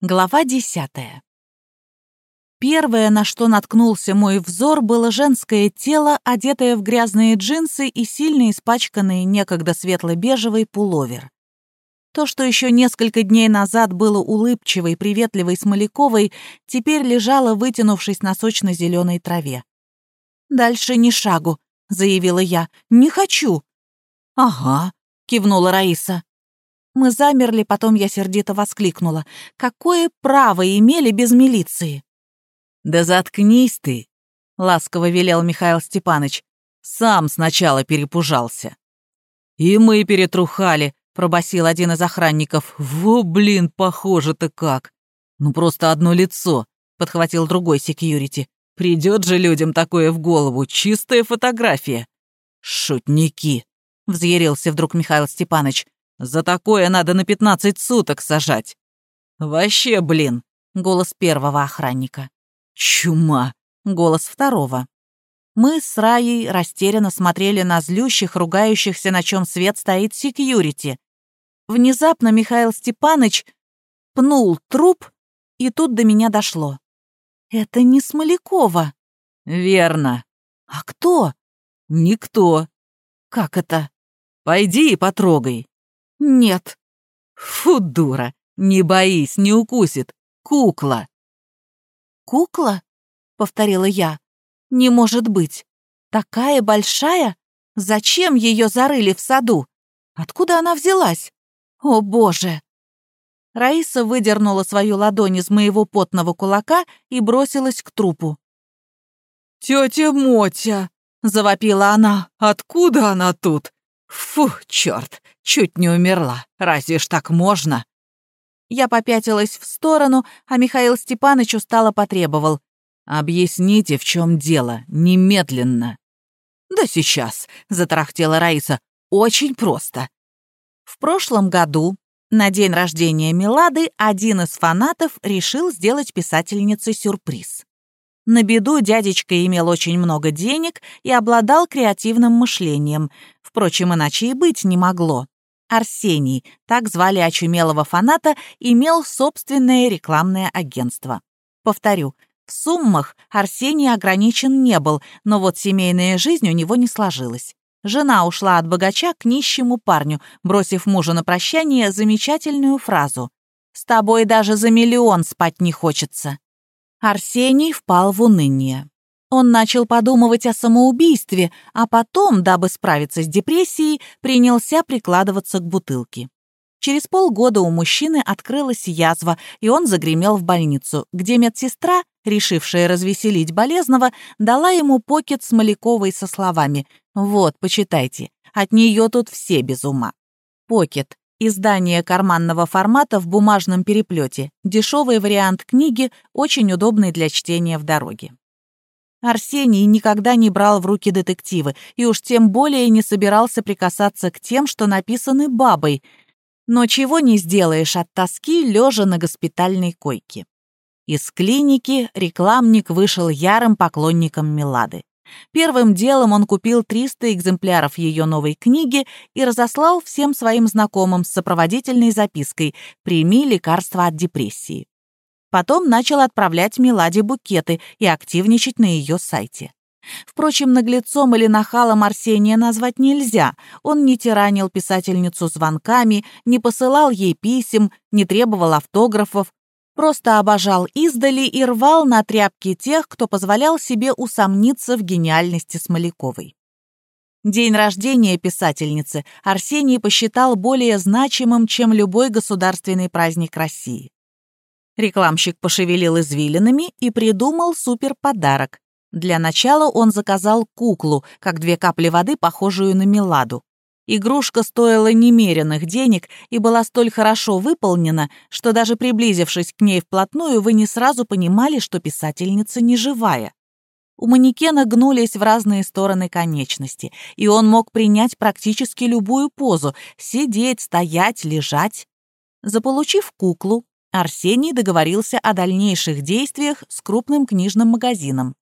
Глава десятая. Первое, на что наткнулся мой взор, было женское тело, одетое в грязные джинсы и сильно испачканный некогда светло-бежевый пуловер. То, что еще несколько дней назад было улыбчивой, приветливой Смоляковой, теперь лежало, вытянувшись на сочно-зеленой траве. «Дальше ни шагу», — заявила я. «Не хочу». «Ага», — кивнула Раиса. Мы замерли, потом я сердито воскликнула. «Какое право имели без милиции?» «Да заткнись ты!» — ласково велел Михаил Степанович. «Сам сначала перепужался». «И мы перетрухали», — пробасил один из охранников. «Во, блин, похоже-то как!» «Ну, просто одно лицо», — подхватил другой секьюрити. «Придет же людям такое в голову, чистая фотография». «Шутники», — взъярился вдруг Михаил Степанович. За такое надо на пятнадцать суток сажать. Вообще, блин, голос первого охранника. Чума, голос второго. Мы с Раей растерянно смотрели на злющих, ругающихся, на чем свет стоит секьюрити. Внезапно Михаил Степаныч пнул труп, и тут до меня дошло. Это не Смолякова. Верно. А кто? Никто. Как это? Пойди и потрогай. «Нет». «Фу, дура! Не боись, не укусит. Кукла!» «Кукла?» — повторила я. «Не может быть. Такая большая? Зачем ее зарыли в саду? Откуда она взялась? О, боже!» Раиса выдернула свою ладонь из моего потного кулака и бросилась к трупу. «Тетя Мотя!» — завопила она. «Откуда она тут? Фу, черт, чуть не умерла. Разве ж так можно? Я попятилась в сторону, а Михаил Степанович устало потребовал. «Объясните, в чем дело, немедленно». «Да сейчас», — затарахтела Раиса, — «очень просто». В прошлом году, на день рождения Милады, один из фанатов решил сделать писательнице сюрприз. На беду дядечка имел очень много денег и обладал креативным мышлением. Впрочем, иначе и быть не могло. Арсений, так звали очумелого фаната, имел собственное рекламное агентство. Повторю, в суммах Арсений ограничен не был, но вот семейная жизнь у него не сложилась. Жена ушла от богача к нищему парню, бросив мужу на прощание замечательную фразу «С тобой даже за миллион спать не хочется». Арсений впал в уныние. Он начал подумывать о самоубийстве, а потом, дабы справиться с депрессией, принялся прикладываться к бутылке. Через полгода у мужчины открылась язва, и он загремел в больницу, где медсестра, решившая развеселить болезного, дала ему покет с Маляковой со словами «Вот, почитайте, от нее тут все без ума». Покет Издание карманного формата в бумажном переплете. Дешевый вариант книги, очень удобный для чтения в дороге. Арсений никогда не брал в руки детективы и уж тем более не собирался прикасаться к тем, что написаны бабой. Но чего не сделаешь от тоски, лежа на госпитальной койке. Из клиники рекламник вышел ярым поклонником Милады. Первым делом он купил 300 экземпляров ее новой книги и разослал всем своим знакомым с сопроводительной запиской «Прими лекарство от депрессии». Потом начал отправлять Меладе букеты и активничать на ее сайте. Впрочем, наглецом или нахалом Арсения назвать нельзя. Он не тиранил писательницу звонками, не посылал ей писем, не требовал автографов, Просто обожал издали и рвал на тряпки тех, кто позволял себе усомниться в гениальности Смоляковой. День рождения писательницы Арсений посчитал более значимым, чем любой государственный праздник России. Рекламщик пошевелил извилинами и придумал суперподарок. Для начала он заказал куклу, как две капли воды, похожую на Меладу. Игрушка стоила немеренных денег и была столь хорошо выполнена, что даже приблизившись к ней вплотную, вы не сразу понимали, что писательница не живая. У манекена гнулись в разные стороны конечности, и он мог принять практически любую позу — сидеть, стоять, лежать. Заполучив куклу, Арсений договорился о дальнейших действиях с крупным книжным магазином.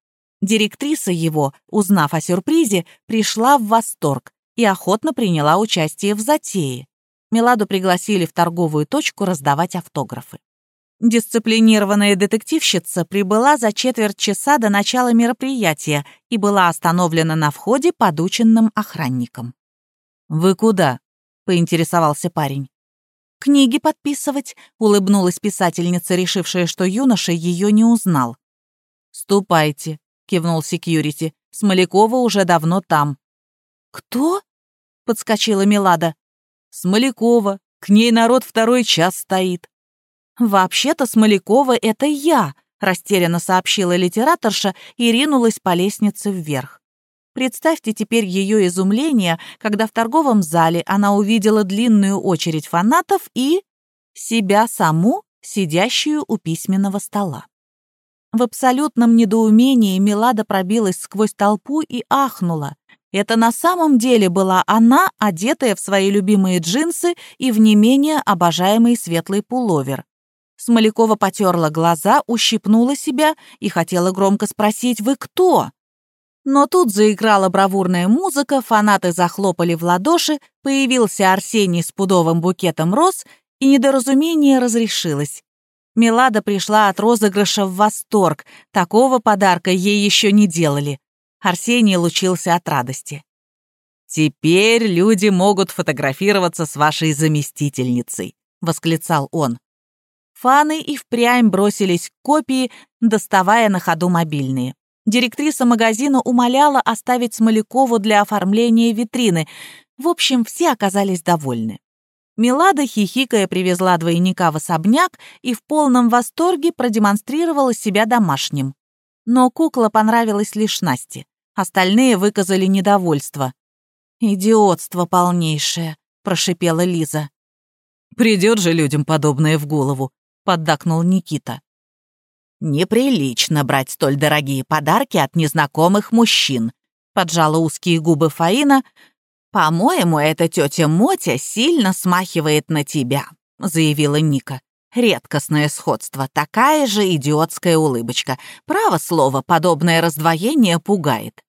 Директриса его, узнав о сюрпризе, пришла в восторг и охотно приняла участие в затее. Меладу пригласили в торговую точку раздавать автографы. Дисциплинированная детективщица прибыла за четверть часа до начала мероприятия и была остановлена на входе подученным охранником. «Вы куда?» — поинтересовался парень. «Книги подписывать», — улыбнулась писательница, решившая, что юноша ее не узнал. «Ступайте», — кивнул секьюрити. «Смолякова уже давно там». «Кто?» — подскочила Милада. «Смолякова. К ней народ второй час стоит». «Вообще-то Смолякова — это я», — растерянно сообщила литераторша и ринулась по лестнице вверх. Представьте теперь ее изумление, когда в торговом зале она увидела длинную очередь фанатов и... себя саму, сидящую у письменного стола. В абсолютном недоумении Милада пробилась сквозь толпу и ахнула. Это на самом деле была она, одетая в свои любимые джинсы и в не менее обожаемый светлый пуловер. Смолякова потерла глаза, ущипнула себя и хотела громко спросить «Вы кто?». Но тут заиграла бравурная музыка, фанаты захлопали в ладоши, появился Арсений с пудовым букетом роз, и недоразумение разрешилось. Милада пришла от розыгрыша в восторг, такого подарка ей еще не делали. Арсений лучился от радости. «Теперь люди могут фотографироваться с вашей заместительницей», — восклицал он. Фаны и впрямь бросились к копии, доставая на ходу мобильные. Директриса магазина умоляла оставить Смолякову для оформления витрины. В общем, все оказались довольны. Милада, хихикая, привезла двойника в особняк и в полном восторге продемонстрировала себя домашним. Но кукла понравилась лишь Насте. Остальные выказали недовольство. «Идиотство полнейшее», — прошипела Лиза. «Придет же людям подобное в голову», поддакнул Никита. «Неприлично брать столь дорогие подарки от незнакомых мужчин», поджала узкие губы Фаина. «По-моему, эта тетя Мотя сильно смахивает на тебя», заявила Ника. Редкостное сходство, такая же идиотская улыбочка. Право слово, подобное раздвоение пугает.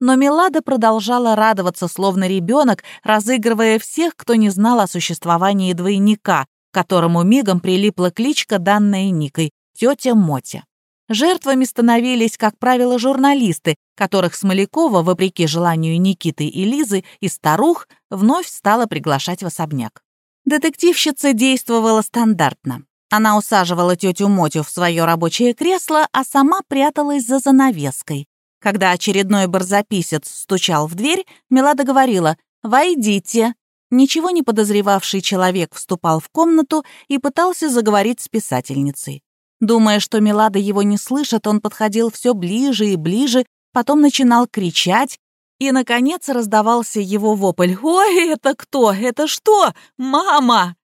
Но Милада продолжала радоваться, словно ребенок, разыгрывая всех, кто не знал о существовании двойника, которому мигом прилипла кличка, данная Никой — тетя Мотя. Жертвами становились, как правило, журналисты, которых Смолякова, вопреки желанию Никиты и Лизы, и старух, вновь стала приглашать в особняк. Детективщица действовала стандартно. Она усаживала тетю Мотю в свое рабочее кресло, а сама пряталась за занавеской. Когда очередной барзаписец стучал в дверь, Мелада говорила «Войдите». Ничего не подозревавший человек вступал в комнату и пытался заговорить с писательницей. Думая, что Милада его не слышит, он подходил все ближе и ближе, потом начинал кричать, и, наконец, раздавался его вопль. «Ой, это кто? Это что? Мама!»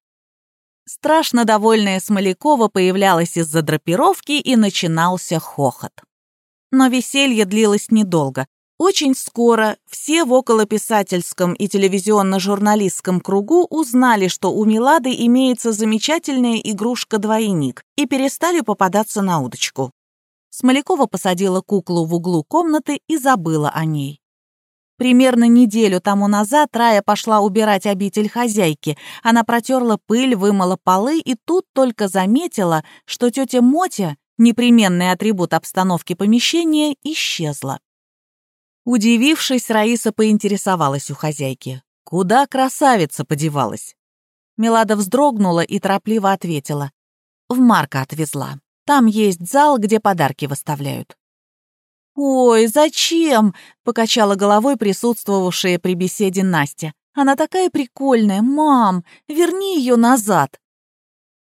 Страшно довольная Смолякова появлялась из-за драпировки, и начинался хохот. Но веселье длилось недолго. Очень скоро все в околописательском и телевизионно-журналистском кругу узнали, что у Милады имеется замечательная игрушка-двойник, и перестали попадаться на удочку. Смолякова посадила куклу в углу комнаты и забыла о ней. Примерно неделю тому назад Рая пошла убирать обитель хозяйки. Она протерла пыль, вымыла полы и тут только заметила, что тетя Мотя, непременный атрибут обстановки помещения, исчезла. Удивившись, Раиса поинтересовалась у хозяйки. Куда красавица подевалась? Мелада вздрогнула и торопливо ответила. В Марка отвезла. Там есть зал, где подарки выставляют. «Ой, зачем?» — покачала головой присутствовавшая при беседе Настя. «Она такая прикольная, мам! Верни ее назад!»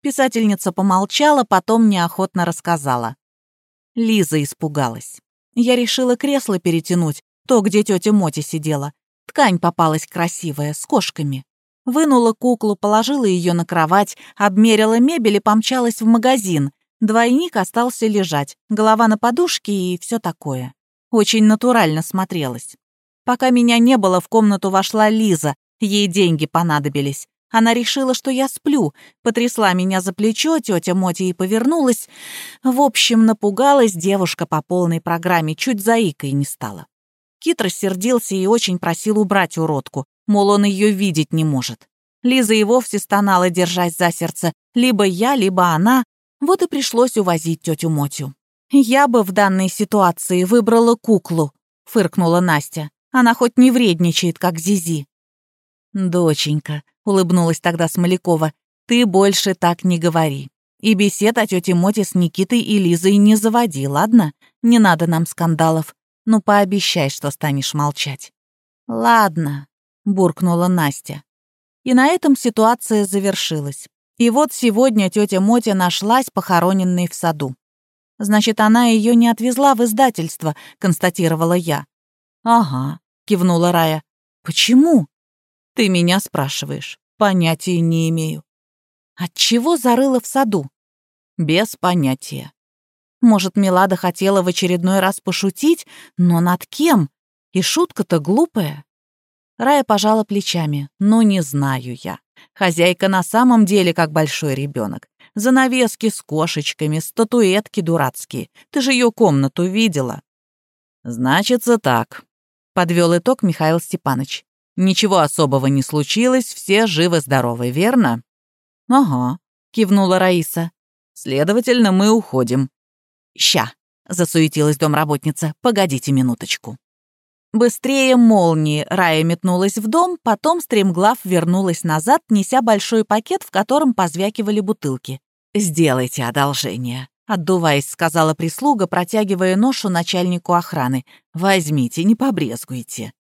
Писательница помолчала, потом неохотно рассказала. Лиза испугалась. Я решила кресло перетянуть, то, где тетя Моти сидела. Ткань попалась красивая, с кошками. Вынула куклу, положила ее на кровать, обмерила мебель и помчалась в магазин. Двойник остался лежать, голова на подушке и все такое. Очень натурально смотрелась. Пока меня не было, в комнату вошла Лиза. Ей деньги понадобились. Она решила, что я сплю, потрясла меня за плечо, тетя Моти и повернулась. В общем, напугалась девушка по полной программе, чуть заикой не стала. Кит рассердился и очень просил убрать уродку, мол, он ее видеть не может. Лиза и вовсе стонала, держась за сердце. Либо я, либо она. Вот и пришлось увозить тетю Мотю. «Я бы в данной ситуации выбрала куклу», — фыркнула Настя. «Она хоть не вредничает, как Зизи». «Доченька», — улыбнулась тогда Смолякова, — «ты больше так не говори. И бесед о тете Моте с Никитой и Лизой не заводи, ладно? Не надо нам скандалов. Ну, пообещай, что станешь молчать». «Ладно», — буркнула Настя. И на этом ситуация завершилась. И вот сегодня тетя Мотя нашлась похороненной в саду. «Значит, она ее не отвезла в издательство», — констатировала я. «Ага», — кивнула Рая. «Почему?» «Ты меня спрашиваешь. Понятия не имею». «Отчего зарыла в саду?» «Без понятия». Может, Милада хотела в очередной раз пошутить, но над кем? И шутка-то глупая. Рая пожала плечами. «Ну, не знаю я. Хозяйка на самом деле как большой ребенок. Занавески с кошечками, статуэтки дурацкие. Ты же ее комнату видела». «Значится так», — подвел итог Михаил Степанович. «Ничего особого не случилось, все живы-здоровы, верно?» «Ага», — кивнула Раиса. «Следовательно, мы уходим». «Ща», — засуетилась домработница, — «погодите минуточку». Быстрее молнии Рая метнулась в дом, потом стремглав вернулась назад, неся большой пакет, в котором позвякивали бутылки. «Сделайте одолжение», — отдуваясь, сказала прислуга, протягивая ношу начальнику охраны. «Возьмите, не побрезгуйте».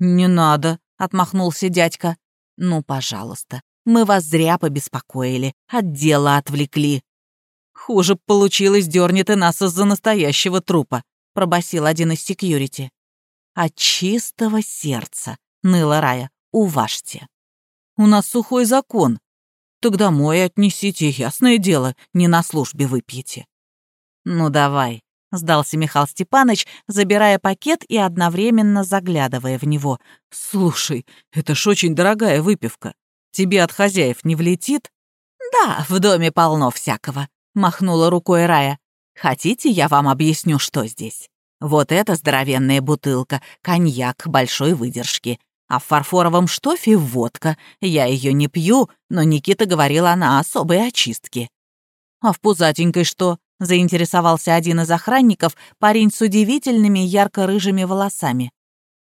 «Не надо», — отмахнулся дядька. «Ну, пожалуйста, мы вас зря побеспокоили, от дела отвлекли». «Хуже получилось, дернет и нас из-за настоящего трупа», — пробасил один из секьюрити. «От чистого сердца», — ныла Рая, — «уважьте». «У нас сухой закон. Так домой отнесите, ясное дело, не на службе выпьете». «Ну давай», — сдался Михаил Степанович, забирая пакет и одновременно заглядывая в него. «Слушай, это ж очень дорогая выпивка. Тебе от хозяев не влетит?» «Да, в доме полно всякого», — махнула рукой Рая. «Хотите, я вам объясню, что здесь?» Вот эта здоровенная бутылка, коньяк большой выдержки. А в фарфоровом штофе водка. Я ее не пью, но Никита говорил, она особой очистки. А в пузатенькой что? Заинтересовался один из охранников, парень с удивительными ярко-рыжими волосами.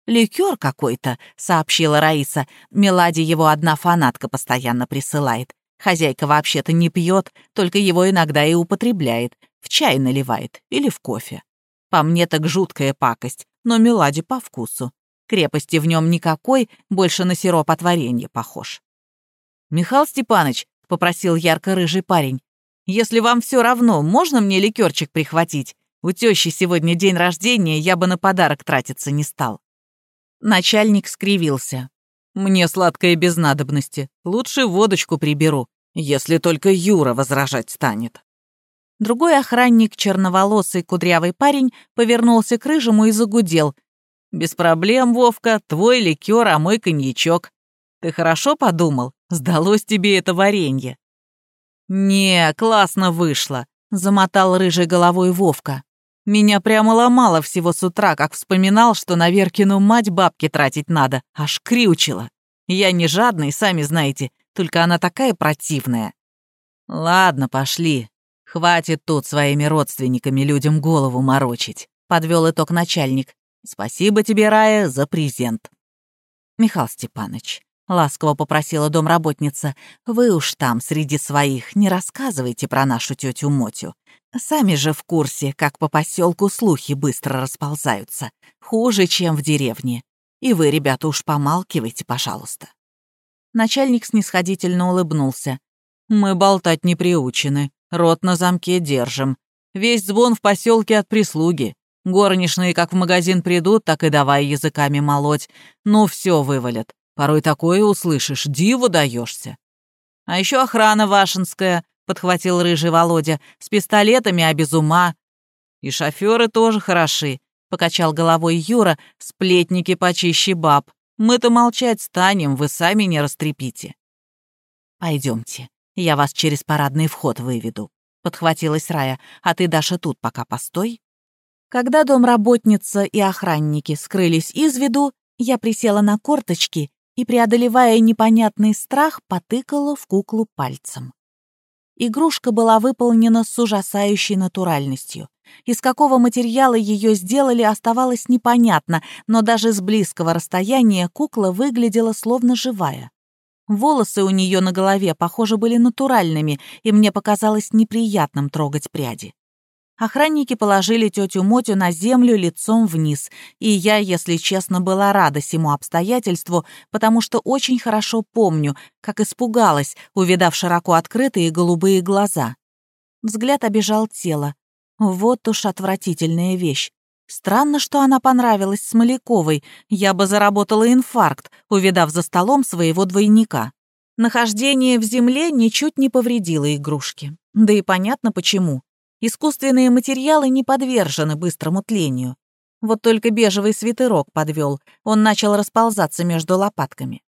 «Ликер какой-то», — сообщила Раиса. «Меладе его одна фанатка постоянно присылает. Хозяйка вообще-то не пьет, только его иногда и употребляет. В чай наливает или в кофе. По мне так жуткая пакость, но Меладе по вкусу. Крепости в нем никакой, больше на сироп от варенья похож. «Михаил Степанович», — попросил ярко-рыжий парень, «если вам все равно, можно мне ликерчик прихватить? У тещи сегодня день рождения, я бы на подарок тратиться не стал». Начальник скривился. «Мне сладкое без надобности. Лучше водочку приберу, если только Юра возражать станет». Другой охранник, черноволосый кудрявый парень, повернулся к рыжему и загудел. «Без проблем, Вовка, твой ликер, а мой коньячок. Ты хорошо подумал? Сдалось тебе это варенье?» «Не, классно вышло», — замотал рыжей головой Вовка. «Меня прямо ломало всего с утра, как вспоминал, что на Веркину мать бабки тратить надо, аж крючило. Я не жадный, сами знаете, только она такая противная». «Ладно, пошли, «Хватит тут своими родственниками людям голову морочить», — подвел итог начальник. «Спасибо тебе, Рая, за презент». «Михаил Степанович», — ласково попросила домработница, «вы уж там среди своих не рассказывайте про нашу тетю Мотю. Сами же в курсе, как по поселку слухи быстро расползаются. Хуже, чем в деревне. И вы, ребята, уж помалкивайте, пожалуйста». Начальник снисходительно улыбнулся. «Мы болтать не приучены. Рот на замке держим. Весь звон в поселке от прислуги. Горничные как в магазин придут, так и давай языками молоть. Ну, все вывалят. Порой такое услышишь, диву даешься. А еще охрана вашинская, подхватил рыжий Володя, с пистолетами, а без ума. И шоферы тоже хороши, покачал головой Юра, сплетники почище баб. Мы-то молчать станем, вы сами не растрепите. Пойдемте, я вас через парадный вход выведу», — подхватилась Рая. «А ты, Даша, тут пока постой». Когда домработница и охранники скрылись из виду, я присела на корточки и, преодолевая непонятный страх, потыкала в куклу пальцем. Игрушка была выполнена с ужасающей натуральностью. Из какого материала ее сделали, оставалось непонятно, но даже с близкого расстояния кукла выглядела словно живая. Волосы у нее на голове, похоже, были натуральными, и мне показалось неприятным трогать пряди. Охранники положили тетю Мотю на землю лицом вниз, и я, если честно, была рада сему обстоятельству, потому что очень хорошо помню, как испугалась, увидав широко открытые голубые глаза. Взгляд обижал тело. Вот уж отвратительная вещь. Странно, что она понравилась Смоляковой. Я бы заработала инфаркт, увидав за столом своего двойника. Нахождение в земле ничуть не повредило игрушке. Да и понятно почему. Искусственные материалы не подвержены быстрому тлению. Вот только бежевый свитерок подвел, он начал расползаться между лопатками.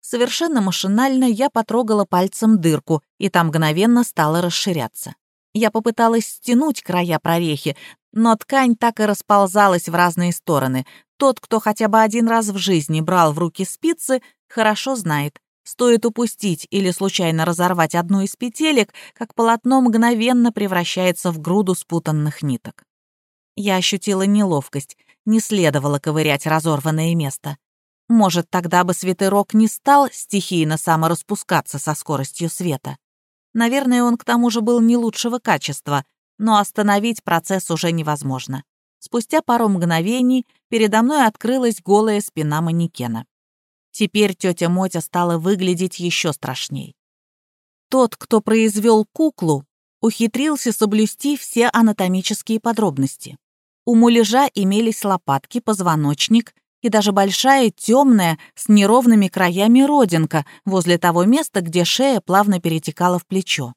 Совершенно машинально я потрогала пальцем дырку, и там мгновенно стала расширяться. Я попыталась стянуть края прорехи, но ткань так и расползалась в разные стороны. Тот, кто хотя бы один раз в жизни брал в руки спицы, хорошо знает, Стоит упустить или случайно разорвать одну из петелек, как полотно мгновенно превращается в груду спутанных ниток. Я ощутила неловкость, не следовало ковырять разорванное место. Может, тогда бы свитерок не стал стихийно самораспускаться со скоростью света. Наверное, он к тому же был не лучшего качества, но остановить процесс уже невозможно. Спустя пару мгновений передо мной открылась голая спина манекена. Теперь тетя Мотя стала выглядеть еще страшней. Тот, кто произвел куклу, ухитрился соблюсти все анатомические подробности. У муляжа имелись лопатки, позвоночник и даже большая темная с неровными краями родинка возле того места, где шея плавно перетекала в плечо.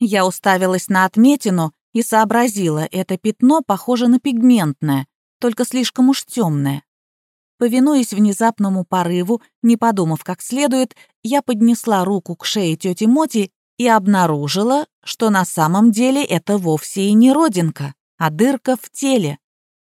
Я уставилась на отметину и сообразила, это пятно похоже на пигментное, только слишком уж темное. Повинуясь внезапному порыву, не подумав как следует, я поднесла руку к шее тети Моти и обнаружила, что на самом деле это вовсе и не родинка, а дырка в теле.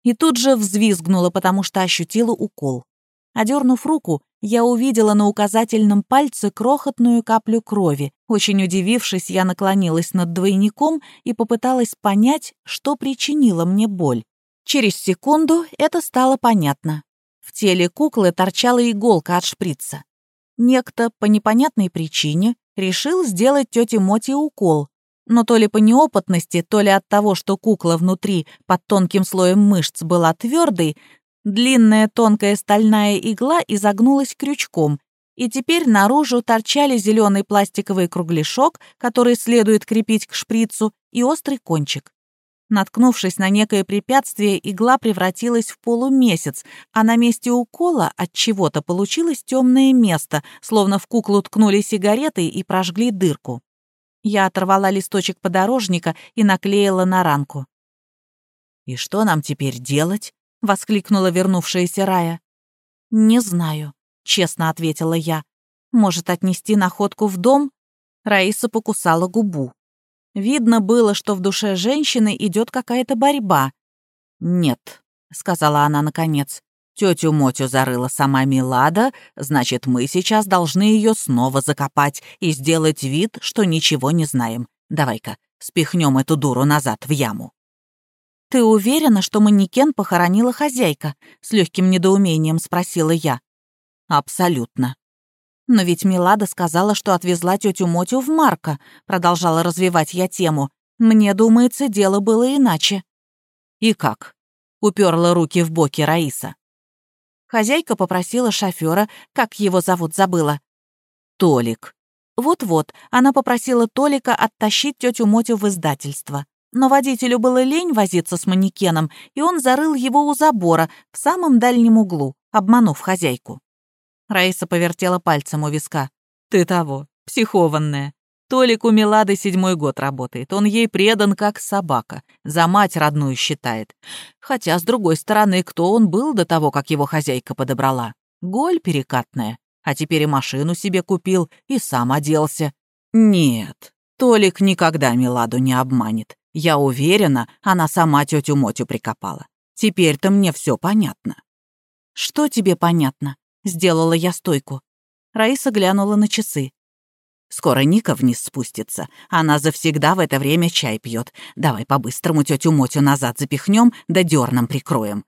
И тут же взвизгнула, потому что ощутила укол. Одернув руку, я увидела на указательном пальце крохотную каплю крови. Очень удивившись, я наклонилась над двойником и попыталась понять, что причинило мне боль. Через секунду это стало понятно. В теле куклы торчала иголка от шприца. Некто по непонятной причине решил сделать тете Моти укол, но то ли по неопытности, то ли от того, что кукла внутри под тонким слоем мышц была твердой, длинная тонкая стальная игла изогнулась крючком, и теперь наружу торчали зеленый пластиковый кругляшок, который следует крепить к шприцу, и острый кончик. Наткнувшись на некое препятствие, игла превратилась в полумесяц, а на месте укола от чего-то получилось темное место, словно в куклу ткнули сигаретой и прожгли дырку. Я оторвала листочек подорожника и наклеила на ранку. «И что нам теперь делать?» — воскликнула вернувшаяся Рая. «Не знаю», — честно ответила я. «Может, отнести находку в дом?» Раиса покусала губу. Видно было, что в душе женщины идет какая-то борьба. «Нет», — сказала она наконец, — «тетю Мотю зарыла сама Милада, значит, мы сейчас должны ее снова закопать и сделать вид, что ничего не знаем. Давай-ка, спихнем эту дуру назад в яму». «Ты уверена, что манекен похоронила хозяйка?» — с легким недоумением спросила я. «Абсолютно», «Но ведь Милада сказала, что отвезла тетю Мотю в Марка», — продолжала развивать я тему. «Мне думается, дело было иначе». «И как?» — уперла руки в боки Раиса. Хозяйка попросила шофера, как его зовут, забыла. «Толик». Вот-вот, она попросила Толика оттащить тетю Мотю в издательство. Но водителю было лень возиться с манекеном, и он зарыл его у забора, в самом дальнем углу, обманув хозяйку. Раиса повертела пальцем у виска. «Ты того, психованная. Толик у Милады седьмой год работает. Он ей предан, как собака. За мать родную считает. Хотя, с другой стороны, кто он был до того, как его хозяйка подобрала? Голь перекатная. А теперь и машину себе купил, и сам оделся. Нет, Толик никогда Миладу не обманет. Я уверена, она сама тетю Мотю прикопала. Теперь-то мне все понятно. Что тебе понятно? Сделала я стойку. Раиса глянула на часы. Скоро Ника вниз спустится. Она завсегда в это время чай пьет. Давай по-быстрому тетю Мотю назад запихнем, да дерном прикроем.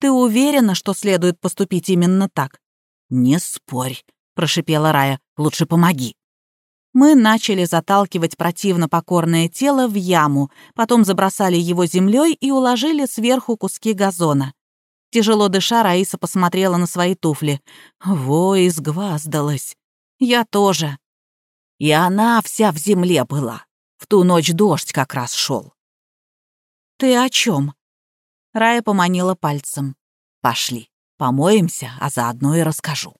Ты уверена, что следует поступить именно так? Не спорь, прошипела Рая. Лучше помоги. Мы начали заталкивать противно покорное тело в яму, потом забросали его землей и уложили сверху куски газона. Тяжело дыша, Раиса посмотрела на свои туфли. Во, изгваздалась. Я тоже. И она вся в земле была. В ту ночь дождь как раз шел. «Ты о чем? Рая поманила пальцем. «Пошли, помоемся, а заодно и расскажу».